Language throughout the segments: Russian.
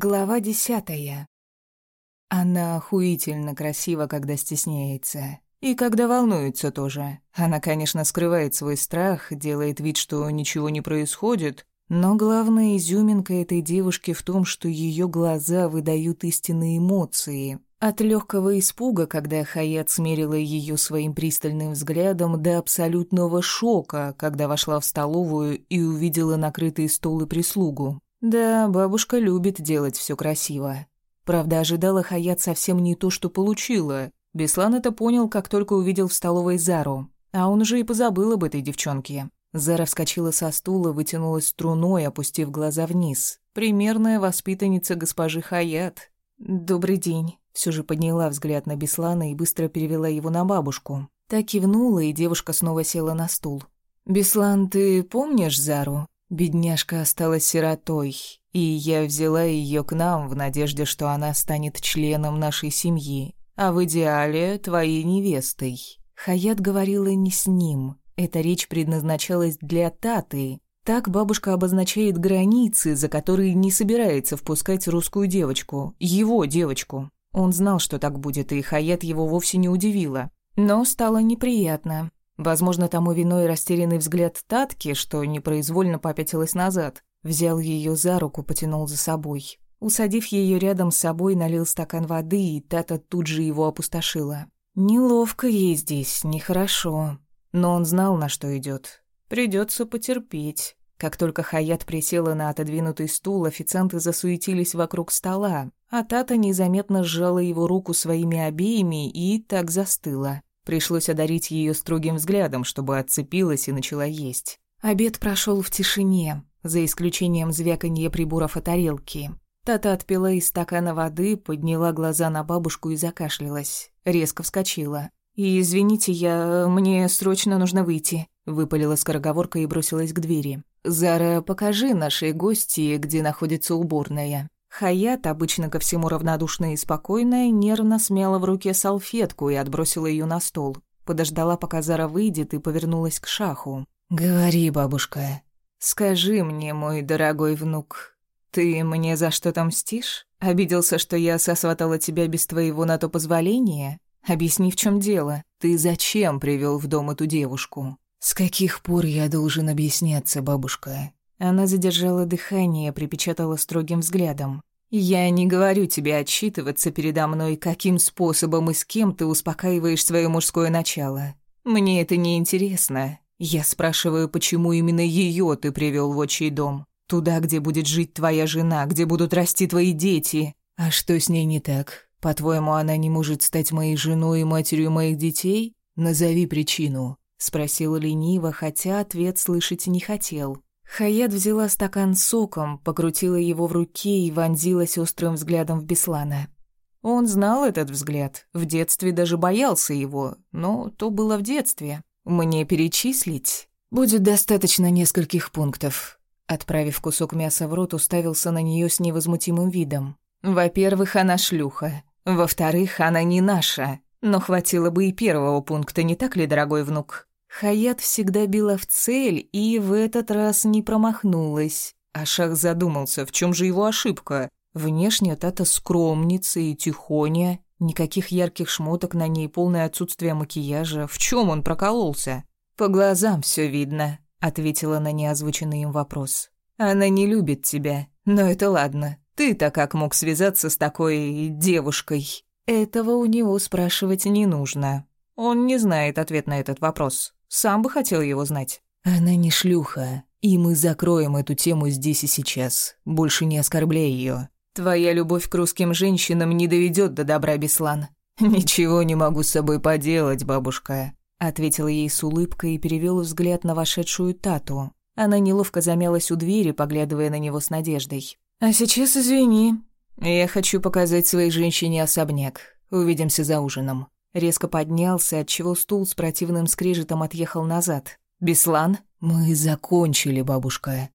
Глава десятая. Она охуительно красива, когда стесняется. И когда волнуется тоже. Она, конечно, скрывает свой страх, делает вид, что ничего не происходит, но главная изюминка этой девушки в том, что ее глаза выдают истинные эмоции. От легкого испуга, когда Хаят смерила ее своим пристальным взглядом, до абсолютного шока, когда вошла в столовую и увидела накрытый стол прислугу. Да, бабушка любит делать все красиво. Правда, ожидала Хаят совсем не то, что получила. Беслан это понял, как только увидел в столовой Зару. А он уже и позабыл об этой девчонке. Зара вскочила со стула, вытянулась струной, опустив глаза вниз. Примерная воспитанница госпожи Хаят. «Добрый день». Все же подняла взгляд на Беслана и быстро перевела его на бабушку. Так кивнула, и девушка снова села на стул. «Беслан, ты помнишь Зару?» Бедняжка осталась сиротой, и я взяла ее к нам в надежде, что она станет членом нашей семьи, а в идеале твоей невестой. Хаят говорила не с ним. Эта речь предназначалась для Таты. Так бабушка обозначает границы, за которые не собирается впускать русскую девочку, его девочку. Он знал, что так будет, и Хаят его вовсе не удивила. Но стало неприятно. Возможно, тому виной растерянный взгляд Татки, что непроизвольно попятилась назад. Взял ее за руку, потянул за собой. Усадив ее рядом с собой, налил стакан воды, и Тата тут же его опустошила. Неловко ей здесь, нехорошо. Но он знал, на что идет. Придется потерпеть. Как только Хаят присела на отодвинутый стул, официанты засуетились вокруг стола, а Тата незаметно сжала его руку своими обеими и так застыла. Пришлось одарить ее строгим взглядом, чтобы отцепилась и начала есть. Обед прошел в тишине, за исключением звяканья приборов о тарелке. Тата отпила из стакана воды, подняла глаза на бабушку и закашлялась. Резко вскочила. «И извините, я... мне срочно нужно выйти», — выпалила скороговорка и бросилась к двери. «Зара, покажи нашей гости, где находится уборная». Хаят, обычно ко всему равнодушная и спокойная, нервно смяла в руке салфетку и отбросила ее на стол. Подождала, пока Зара выйдет, и повернулась к шаху. «Говори, бабушка. Скажи мне, мой дорогой внук, ты мне за что-то мстишь? Обиделся, что я сосватала тебя без твоего на то позволения? Объясни, в чем дело. Ты зачем привел в дом эту девушку? С каких пор я должен объясняться, бабушка? Она задержала дыхание, припечатала строгим взглядом. «Я не говорю тебе отчитываться передо мной, каким способом и с кем ты успокаиваешь свое мужское начало. Мне это не интересно. Я спрашиваю, почему именно ее ты привел в отчий дом? Туда, где будет жить твоя жена, где будут расти твои дети. А что с ней не так? По-твоему, она не может стать моей женой и матерью моих детей? Назови причину», — спросил лениво, хотя ответ слышать не хотел. Хаят взяла стакан с соком, покрутила его в руке и вонзилась острым взглядом в Беслана. Он знал этот взгляд, в детстве даже боялся его, но то было в детстве. Мне перечислить? Будет достаточно нескольких пунктов. Отправив кусок мяса в рот, уставился на нее с невозмутимым видом. Во-первых, она шлюха. Во-вторых, она не наша. Но хватило бы и первого пункта, не так ли, дорогой внук? Хаят всегда била в цель и в этот раз не промахнулась. А Шах задумался, в чем же его ошибка. Внешне Тата скромница и тихоня, никаких ярких шмоток на ней, полное отсутствие макияжа. В чем он прокололся? «По глазам все видно», — ответила на неозвученный им вопрос. «Она не любит тебя, но это ладно. Ты-то как мог связаться с такой девушкой?» Этого у него спрашивать не нужно. Он не знает ответ на этот вопрос. Сам бы хотел его знать. Она не шлюха, и мы закроем эту тему здесь и сейчас. Больше не оскорбляй ее. Твоя любовь к русским женщинам не доведет до добра, Беслан. Ничего не могу с собой поделать, бабушка, ответила ей с улыбкой и перевел взгляд на вошедшую Тату. Она неловко замялась у двери, поглядывая на него с надеждой. А сейчас извини. Я хочу показать своей женщине особняк. Увидимся за ужином. Резко поднялся, отчего стул с противным скрежетом отъехал назад. «Беслан?» «Мы закончили, бабушка».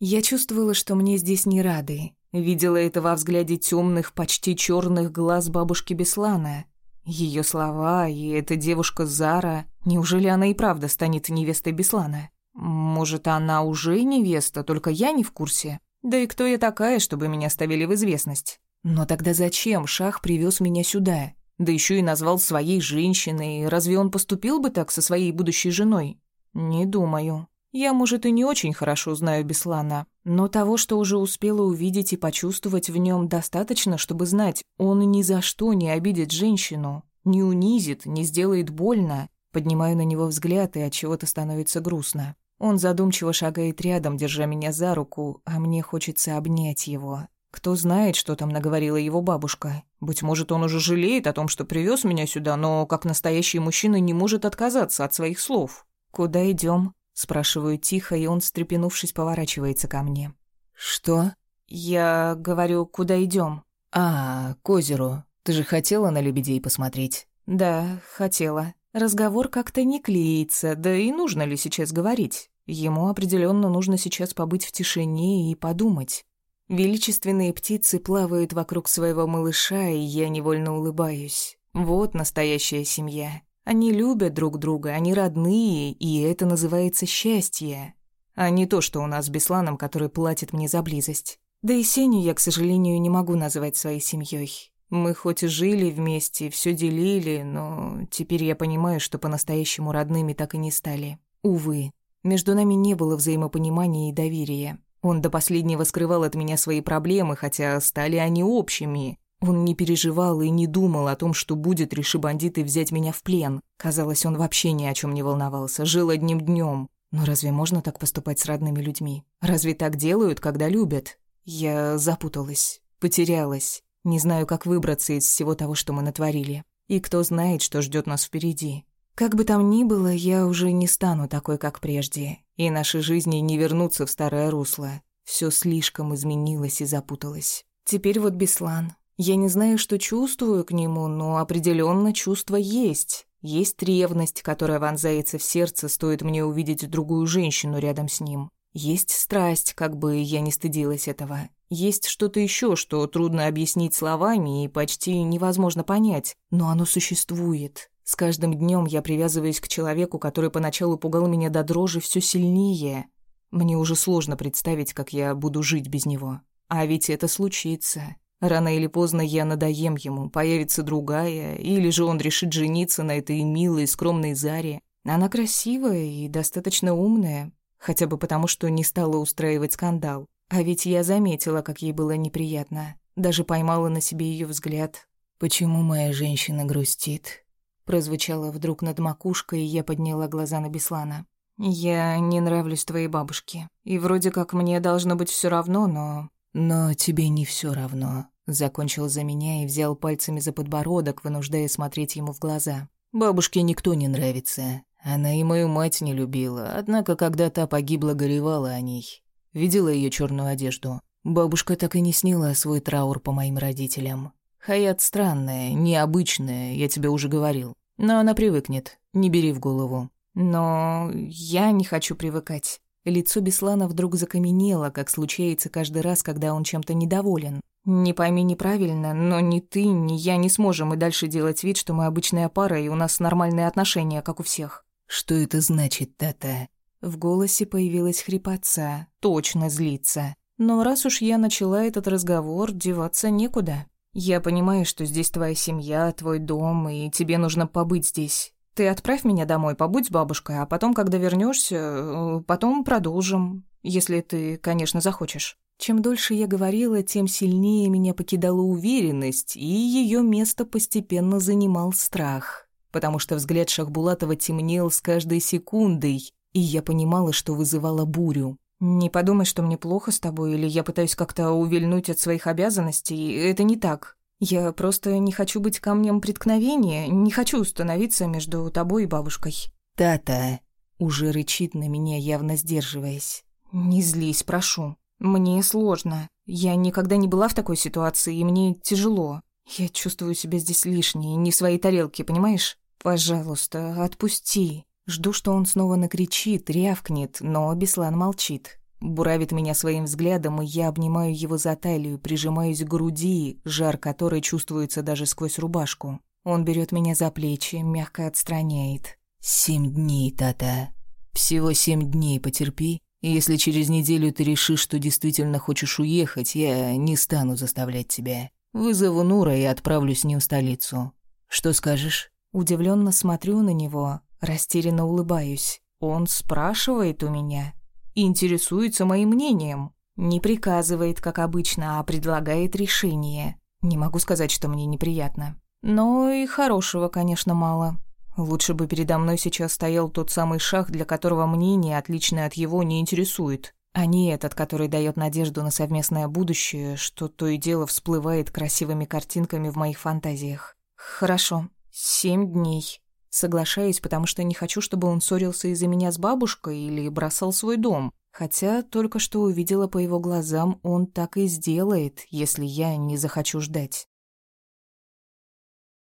Я чувствовала, что мне здесь не рады. Видела это во взгляде темных, почти черных глаз бабушки Беслана. Ее слова и эта девушка Зара. Неужели она и правда станет невестой Беслана? Может, она уже невеста, только я не в курсе? Да и кто я такая, чтобы меня ставили в известность? Но тогда зачем Шах привез меня сюда? Да еще и назвал своей женщиной. Разве он поступил бы так со своей будущей женой? Не думаю. Я, может, и не очень хорошо знаю Беслана, но того, что уже успела увидеть и почувствовать в нем, достаточно, чтобы знать, он ни за что не обидит женщину, не унизит, не сделает больно. Поднимаю на него взгляд, и от чего-то становится грустно. Он задумчиво шагает рядом, держа меня за руку, а мне хочется обнять его. Кто знает, что там наговорила его бабушка. Быть может, он уже жалеет о том, что привез меня сюда, но как настоящий мужчина не может отказаться от своих слов. Куда идем? Спрашиваю тихо, и он, встрепенувшись, поворачивается ко мне. «Что?» «Я говорю, куда идем? «А, к озеру. Ты же хотела на лебедей посмотреть?» «Да, хотела. Разговор как-то не клеится, да и нужно ли сейчас говорить? Ему определенно нужно сейчас побыть в тишине и подумать». Величественные птицы плавают вокруг своего малыша, и я невольно улыбаюсь. Вот настоящая семья. Они любят друг друга, они родные, и это называется счастье. А не то, что у нас с Бесланом, который платит мне за близость. Да и Сеню я, к сожалению, не могу назвать своей семьей. Мы хоть и жили вместе, все делили, но теперь я понимаю, что по-настоящему родными так и не стали. Увы, между нами не было взаимопонимания и доверия. Он до последнего скрывал от меня свои проблемы, хотя стали они общими. Он не переживал и не думал о том, что будет, реши бандиты взять меня в плен. Казалось, он вообще ни о чем не волновался, жил одним днем. Но разве можно так поступать с родными людьми? Разве так делают, когда любят? Я запуталась, потерялась. Не знаю, как выбраться из всего того, что мы натворили. И кто знает, что ждет нас впереди. Как бы там ни было, я уже не стану такой, как прежде. И наши жизни не вернутся в старое русло. Все слишком изменилось и запуталось. Теперь вот Беслан. Я не знаю, что чувствую к нему, но определенно чувство есть. Есть ревность, которая вонзается в сердце, стоит мне увидеть другую женщину рядом с ним. Есть страсть, как бы я не стыдилась этого. Есть что-то еще, что трудно объяснить словами и почти невозможно понять, но оно существует. С каждым днем я привязываюсь к человеку, который поначалу пугал меня до дрожи все сильнее. Мне уже сложно представить, как я буду жить без него. А ведь это случится. Рано или поздно я надоем ему, появится другая, или же он решит жениться на этой милой, скромной Заре. Она красивая и достаточно умная, хотя бы потому, что не стала устраивать скандал. А ведь я заметила, как ей было неприятно. Даже поймала на себе ее взгляд. «Почему моя женщина грустит?» Прозвучало вдруг над макушкой, и я подняла глаза на Беслана. «Я не нравлюсь твоей бабушке. И вроде как мне должно быть все равно, но «Но тебе не все равно», — закончил за меня и взял пальцами за подбородок, вынуждая смотреть ему в глаза. «Бабушке никто не нравится. Она и мою мать не любила, однако когда та погибла, горевала о ней. Видела ее черную одежду. Бабушка так и не сняла свой траур по моим родителям. Хаят странная, необычная, я тебе уже говорил. Но она привыкнет, не бери в голову». «Но я не хочу привыкать». Лицо Беслана вдруг закаменело, как случается каждый раз, когда он чем-то недоволен. «Не пойми неправильно, но ни ты, ни я не сможем и дальше делать вид, что мы обычная пара, и у нас нормальные отношения, как у всех». «Что это значит, Тата?» В голосе появилась хрипотца. Точно злиться. Но раз уж я начала этот разговор, деваться некуда. Я понимаю, что здесь твоя семья, твой дом, и тебе нужно побыть здесь. Ты отправь меня домой, побудь с бабушкой, а потом, когда вернешься, э, потом продолжим, если ты, конечно, захочешь». Чем дольше я говорила, тем сильнее меня покидала уверенность, и ее место постепенно занимал страх, потому что взгляд Шахбулатова темнел с каждой секундой, и я понимала, что вызывала бурю. «Не подумай, что мне плохо с тобой, или я пытаюсь как-то увильнуть от своих обязанностей. Это не так. Я просто не хочу быть камнем преткновения, не хочу становиться между тобой и бабушкой». «Тата!» — уже рычит на меня, явно сдерживаясь. «Не злись, прошу. Мне сложно. Я никогда не была в такой ситуации, и мне тяжело. Я чувствую себя здесь лишней, не в своей тарелке, понимаешь? Пожалуйста, отпусти». Жду, что он снова накричит, рявкнет, но Беслан молчит. Буравит меня своим взглядом, и я обнимаю его за талию, прижимаюсь к груди, жар которой чувствуется даже сквозь рубашку. Он берет меня за плечи, мягко отстраняет. «Семь дней, Тата. Всего семь дней потерпи, Если через неделю ты решишь, что действительно хочешь уехать, я не стану заставлять тебя. Вызову Нура и отправлюсь с ним в столицу. Что скажешь?» Удивленно смотрю на него, растерянно улыбаюсь. Он спрашивает у меня, интересуется моим мнением. Не приказывает, как обычно, а предлагает решение. Не могу сказать, что мне неприятно. Но и хорошего, конечно, мало. Лучше бы передо мной сейчас стоял тот самый шах, для которого мнение, отличное от его, не интересует, а не этот, который дает надежду на совместное будущее, что то и дело всплывает красивыми картинками в моих фантазиях. Хорошо, семь дней. Соглашаюсь, потому что не хочу, чтобы он ссорился из-за меня с бабушкой или бросал свой дом. Хотя только что увидела по его глазам, он так и сделает, если я не захочу ждать.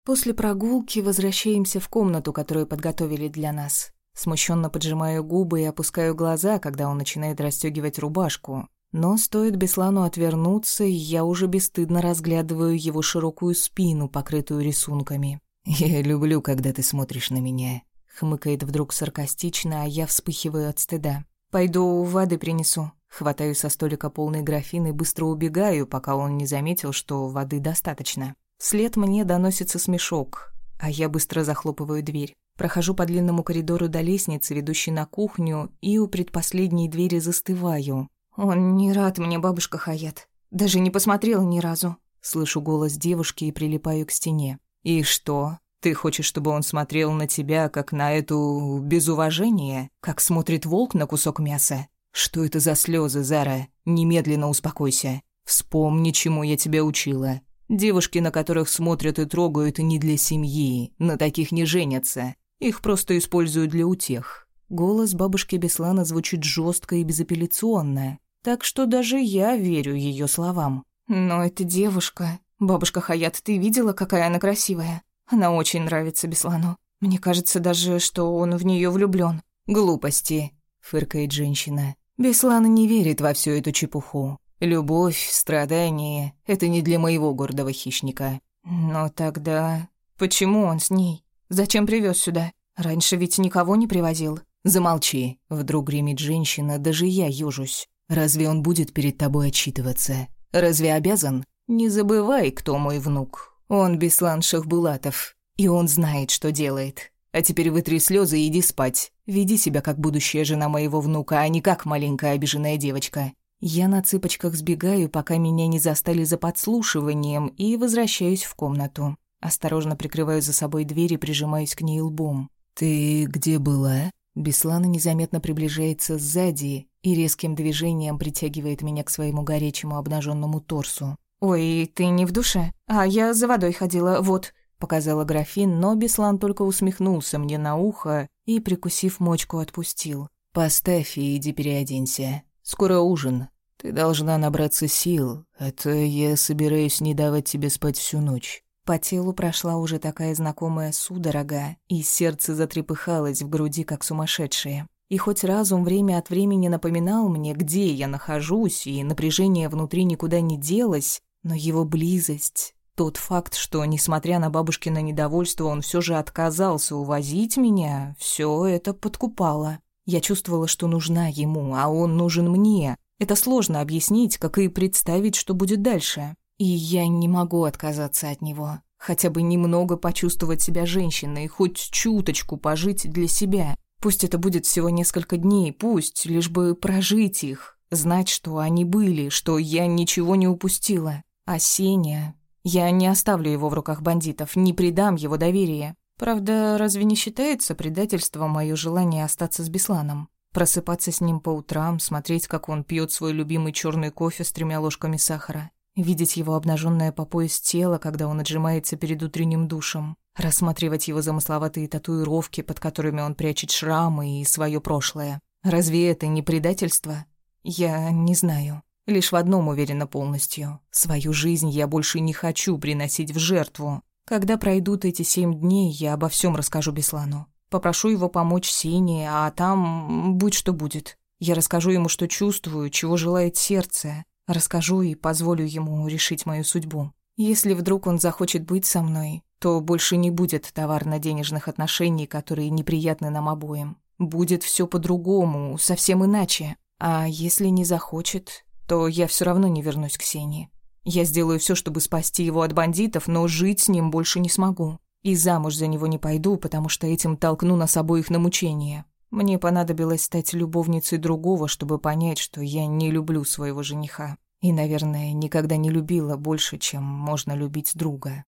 После прогулки возвращаемся в комнату, которую подготовили для нас. Смущенно поджимаю губы и опускаю глаза, когда он начинает расстегивать рубашку. Но стоит Беслану отвернуться, я уже бесстыдно разглядываю его широкую спину, покрытую рисунками. «Я люблю, когда ты смотришь на меня», — хмыкает вдруг саркастично, а я вспыхиваю от стыда. «Пойду воды принесу». Хватаю со столика полный графин и быстро убегаю, пока он не заметил, что воды достаточно. Вслед мне доносится смешок, а я быстро захлопываю дверь. Прохожу по длинному коридору до лестницы, ведущей на кухню, и у предпоследней двери застываю. «Он не рад мне, бабушка Хаят. Даже не посмотрел ни разу». Слышу голос девушки и прилипаю к стене. «И что? Ты хочешь, чтобы он смотрел на тебя, как на эту... без уважения? Как смотрит волк на кусок мяса? Что это за слезы, Зара? Немедленно успокойся. Вспомни, чему я тебя учила. Девушки, на которых смотрят и трогают, не для семьи. На таких не женятся. Их просто используют для утех. Голос бабушки Беслана звучит жестко и безапелляционно, так что даже я верю ее словам. Но эта девушка... Бабушка Хаят, ты видела, какая она красивая? Она очень нравится Беслану. Мне кажется даже, что он в нее влюблен. Глупости, фыркает женщина. Беслан не верит во всю эту чепуху. Любовь, страдания — это не для моего гордого хищника. Но тогда... Почему он с ней? Зачем привез сюда? Раньше ведь никого не привозил. Замолчи. Вдруг гремит женщина, даже я южусь. Разве он будет перед тобой отчитываться? Разве обязан? Не забывай, кто мой внук. Он Беслан Шахбулатов. И он знает, что делает. А теперь вытри слезы и иди спать. Веди себя как будущая жена моего внука, а не как маленькая обиженная девочка. Я на цыпочках сбегаю, пока меня не застали за подслушиванием, и возвращаюсь в комнату. Осторожно прикрываю за собой дверь и прижимаюсь к ней лбом. «Ты где была?» Беслана незаметно приближается сзади и резким движением притягивает меня к своему горячему обнаженному торсу. «Ой, ты не в душе? А я за водой ходила, вот», — показала графин, но Беслан только усмехнулся мне на ухо и, прикусив мочку, отпустил. «Поставь и иди переоденься. Скоро ужин. Ты должна набраться сил, а то я собираюсь не давать тебе спать всю ночь». По телу прошла уже такая знакомая судорога, и сердце затрепыхалось в груди, как сумасшедшее. И хоть разум время от времени напоминал мне, где я нахожусь, и напряжение внутри никуда не делось, но его близость, тот факт, что, несмотря на бабушкино недовольство, он все же отказался увозить меня, все это подкупало. Я чувствовала, что нужна ему, а он нужен мне. Это сложно объяснить, как и представить, что будет дальше. И я не могу отказаться от него. Хотя бы немного почувствовать себя женщиной, хоть чуточку пожить для себя. Пусть это будет всего несколько дней, пусть, лишь бы прожить их. Знать, что они были, что я ничего не упустила. А Сеня... Я не оставлю его в руках бандитов, не предам его доверие. Правда, разве не считается предательством мое желание остаться с Бесланом? Просыпаться с ним по утрам, смотреть, как он пьет свой любимый черный кофе с тремя ложками сахара, видеть его обнаженное по пояс тело, когда он отжимается перед утренним душем, рассматривать его замысловатые татуировки, под которыми он прячет шрамы и свое прошлое. Разве это не предательство? Я не знаю. Лишь в одном уверена полностью. Свою жизнь я больше не хочу приносить в жертву. Когда пройдут эти семь дней, я обо всем расскажу Беслану. Попрошу его помочь Сине, а там будь что будет. Я расскажу ему, что чувствую, чего желает сердце. Расскажу и позволю ему решить мою судьбу. Если вдруг он захочет быть со мной, то больше не будет товарно-денежных отношений, которые неприятны нам обоим. Будет все по-другому, совсем иначе. А если не захочет, то я все равно не вернусь к Сене. Я сделаю все, чтобы спасти его от бандитов, но жить с ним больше не смогу. И замуж за него не пойду, потому что этим толкну нас обоих на мучение. Мне понадобилось стать любовницей другого, чтобы понять, что я не люблю своего жениха. И, наверное, никогда не любила больше, чем можно любить друга.